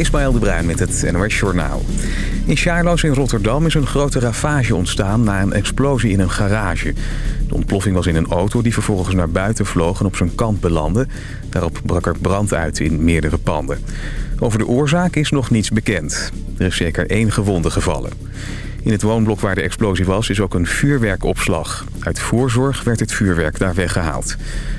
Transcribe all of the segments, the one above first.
Ismaël de Bruin met het NOS Journaal. In Charloes in Rotterdam is een grote ravage ontstaan na een explosie in een garage. De ontploffing was in een auto die vervolgens naar buiten vloog en op zijn kant belandde. Daarop brak er brand uit in meerdere panden. Over de oorzaak is nog niets bekend. Er is zeker één gewonde gevallen. In het woonblok waar de explosie was is ook een vuurwerkopslag. Uit voorzorg werd het vuurwerk daar weggehaald.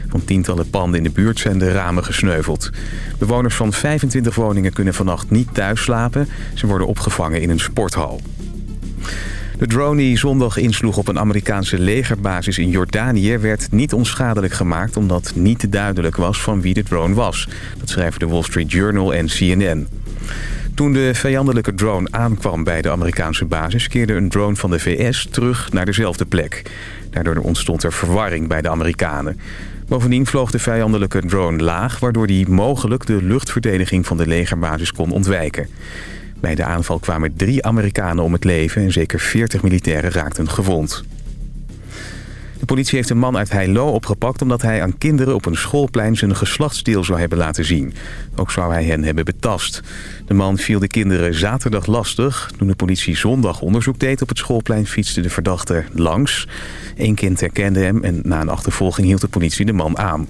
Van tientallen panden in de buurt zijn de ramen gesneuveld. Bewoners van 25 woningen kunnen vannacht niet thuis slapen. Ze worden opgevangen in een sporthal. De drone die zondag insloeg op een Amerikaanse legerbasis in Jordanië... werd niet onschadelijk gemaakt omdat niet duidelijk was van wie de drone was. Dat schrijven de Wall Street Journal en CNN. Toen de vijandelijke drone aankwam bij de Amerikaanse basis... keerde een drone van de VS terug naar dezelfde plek. Daardoor ontstond er verwarring bij de Amerikanen. Bovendien vloog de vijandelijke drone laag... waardoor die mogelijk de luchtverdediging van de legerbasis kon ontwijken. Bij de aanval kwamen drie Amerikanen om het leven... en zeker 40 militairen raakten gewond. De politie heeft een man uit Heilo opgepakt omdat hij aan kinderen op een schoolplein zijn geslachtsdeel zou hebben laten zien. Ook zou hij hen hebben betast. De man viel de kinderen zaterdag lastig. Toen de politie zondag onderzoek deed op het schoolplein fietste de verdachte langs. Eén kind herkende hem en na een achtervolging hield de politie de man aan.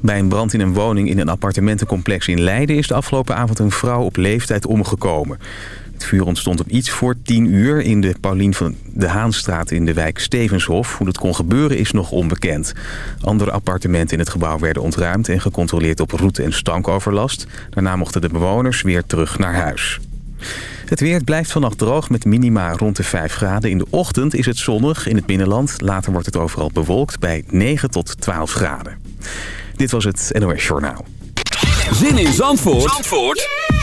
Bij een brand in een woning in een appartementencomplex in Leiden... is de afgelopen avond een vrouw op leeftijd omgekomen. Het vuur ontstond op iets voor 10 uur in de Paulien van de Haanstraat in de wijk Stevenshof. Hoe dat kon gebeuren is nog onbekend. Andere appartementen in het gebouw werden ontruimd en gecontroleerd op route- en stankoverlast. Daarna mochten de bewoners weer terug naar huis. Het weer blijft vannacht droog met minima rond de 5 graden. In de ochtend is het zonnig in het binnenland. Later wordt het overal bewolkt bij 9 tot 12 graden. Dit was het NOS Journaal. Zin in Zandvoort, Zandvoort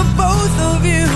for both of you.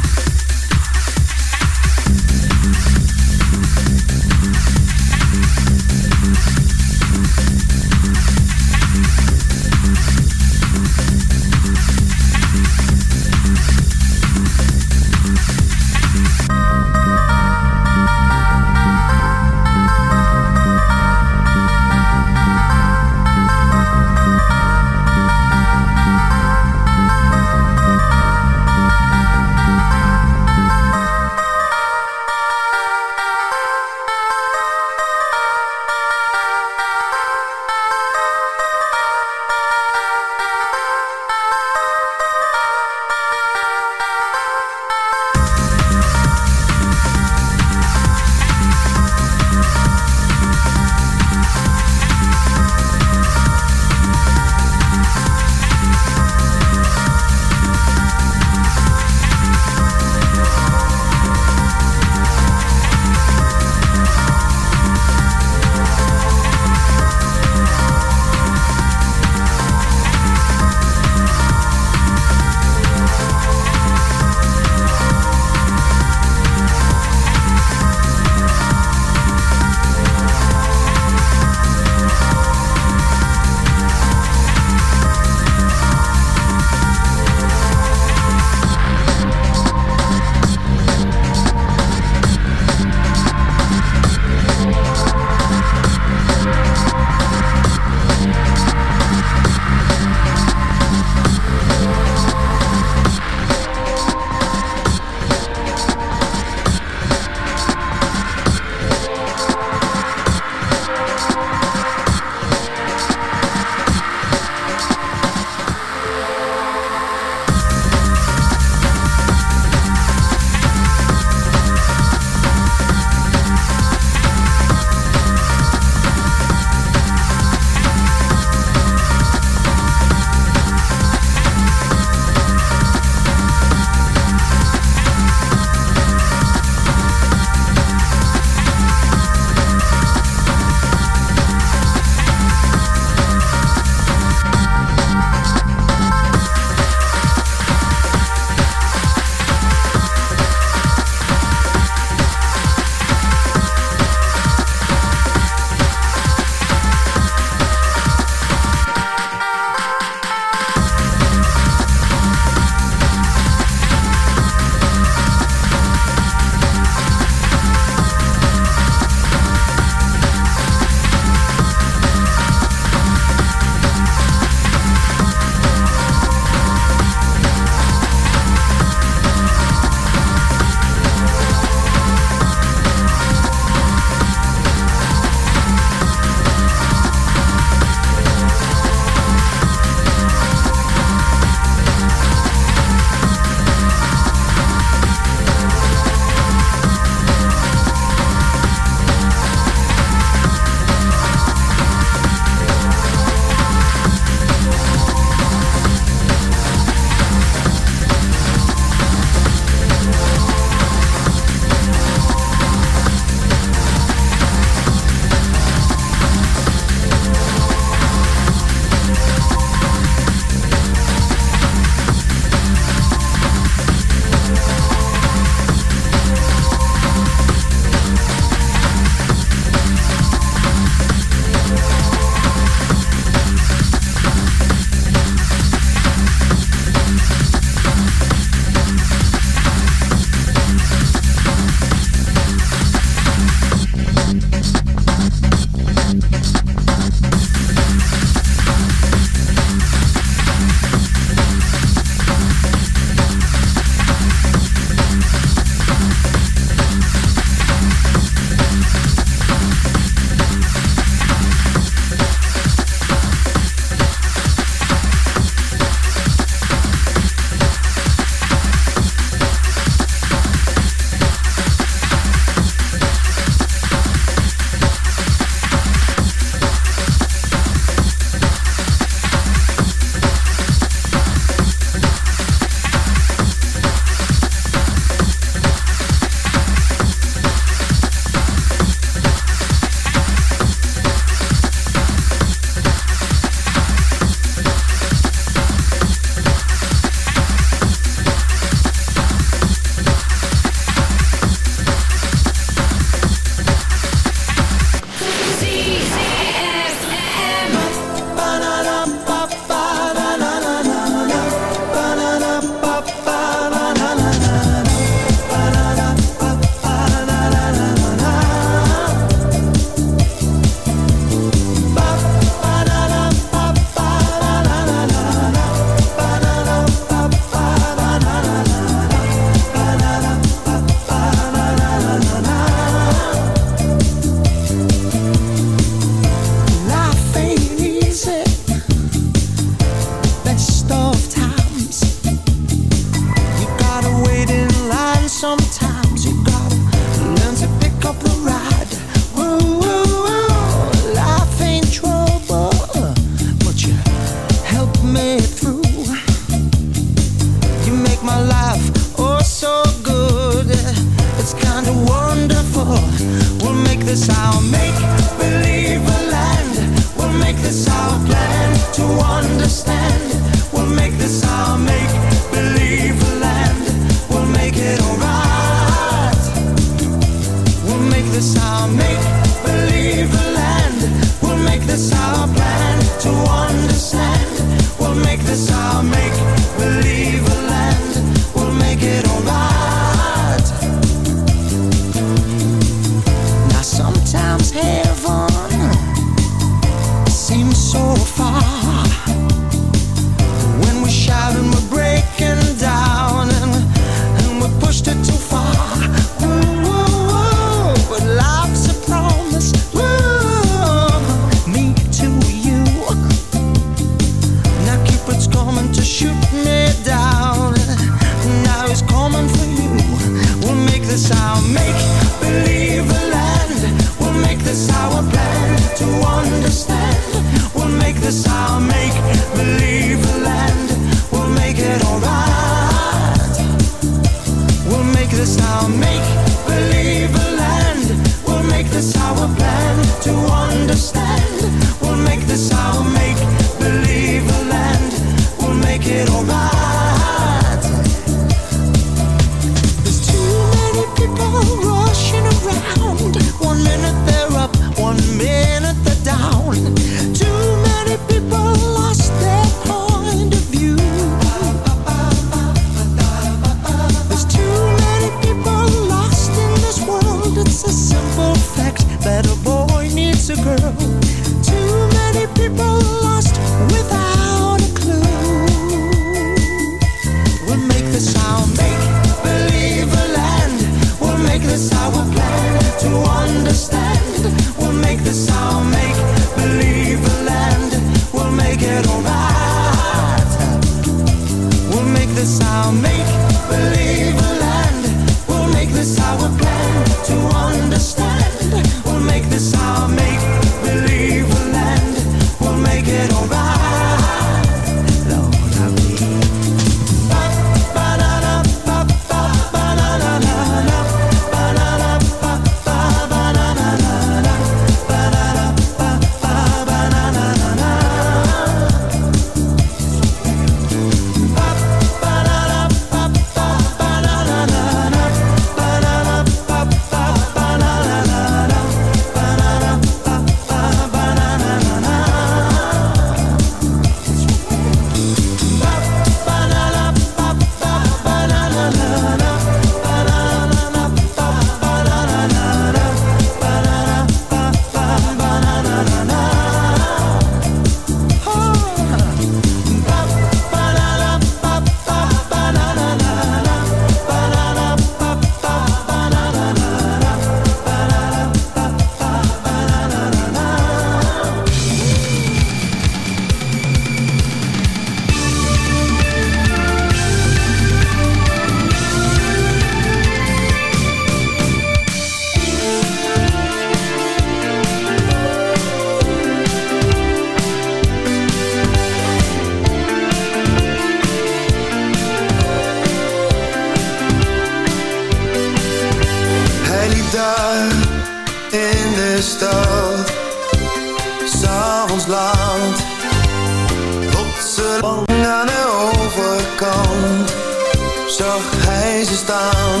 zag hij ze staan.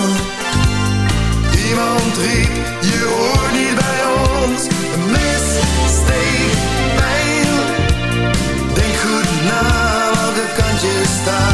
Iemand riep, je hoort niet bij ons. Een missteek, pijn. Denk goed na welke kant je staat.